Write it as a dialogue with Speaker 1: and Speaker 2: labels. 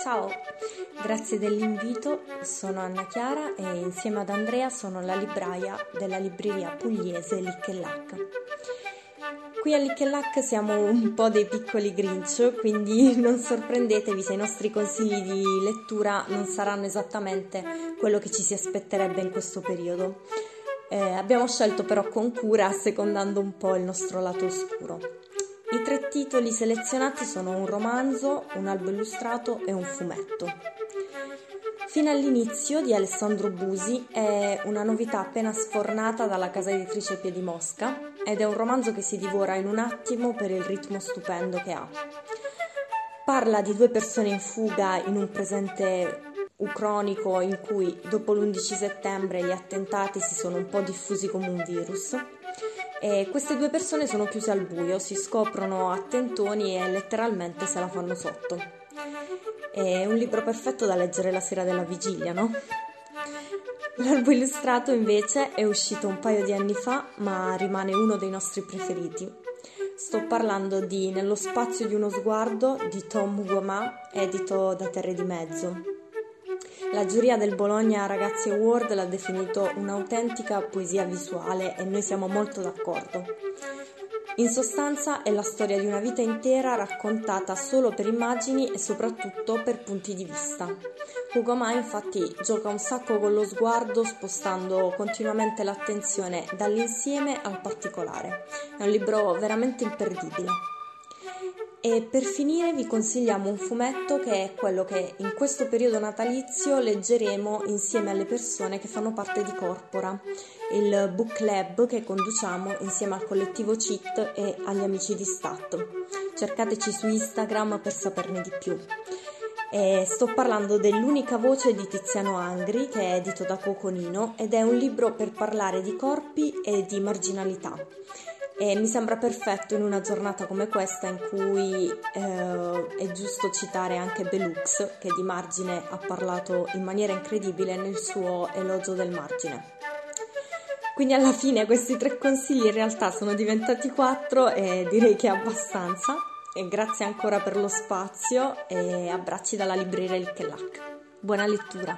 Speaker 1: Ciao, grazie dell'invito, sono Anna Chiara e insieme ad Andrea sono la libraia della libreria pugliese Licchellac. Qui a Licchellac siamo un po' dei piccoli Grinch, quindi non sorprendetevi se i nostri consigli di lettura non saranno esattamente quello che ci si aspetterebbe in questo periodo. Eh, abbiamo scelto però con cura, assecondando un po' il nostro lato oscuro. I tre titoli selezionati sono un romanzo, un albo illustrato e un fumetto. Fino all'inizio di Alessandro Busi è una novità appena sfornata dalla casa editrice Piedimosca ed è un romanzo che si divora in un attimo per il ritmo stupendo che ha. Parla di due persone in fuga in un presente ucronico in cui dopo l'11 settembre gli attentati si sono un po' diffusi come un virus. E queste due persone sono chiuse al buio, si scoprono a tentoni e letteralmente se la fanno sotto. È un libro perfetto da leggere la sera della vigilia, no? L'albo illustrato invece è uscito un paio di anni fa, ma rimane uno dei nostri preferiti. Sto parlando di Nello spazio di uno sguardo di Tom Guamà, edito da Terre di Mezzo. La giuria del Bologna Ragazzi Award l'ha definito un'autentica poesia visuale e noi siamo molto d'accordo. In sostanza è la storia di una vita intera raccontata solo per immagini e soprattutto per punti di vista. Hugo Ma infatti gioca un sacco con lo sguardo spostando continuamente l'attenzione dall'insieme al particolare. È un libro veramente imperdibile. E per finire vi consigliamo un fumetto che è quello che in questo periodo natalizio leggeremo insieme alle persone che fanno parte di Corpora, il book club che conduciamo insieme al collettivo CIT e agli amici di Stat. Cercateci su Instagram per saperne di più. E sto parlando dell'unica voce di Tiziano Angri che è edito da Coconino ed è un libro per parlare di corpi e di marginalità e mi sembra perfetto in una giornata come questa in cui eh, è giusto citare anche Belux che di margine ha parlato in maniera incredibile nel suo elogio del margine. Quindi alla fine questi tre consigli in realtà sono diventati quattro e direi che è abbastanza. E grazie ancora per lo spazio e abbracci dalla libreria Il Kellac. Buona lettura!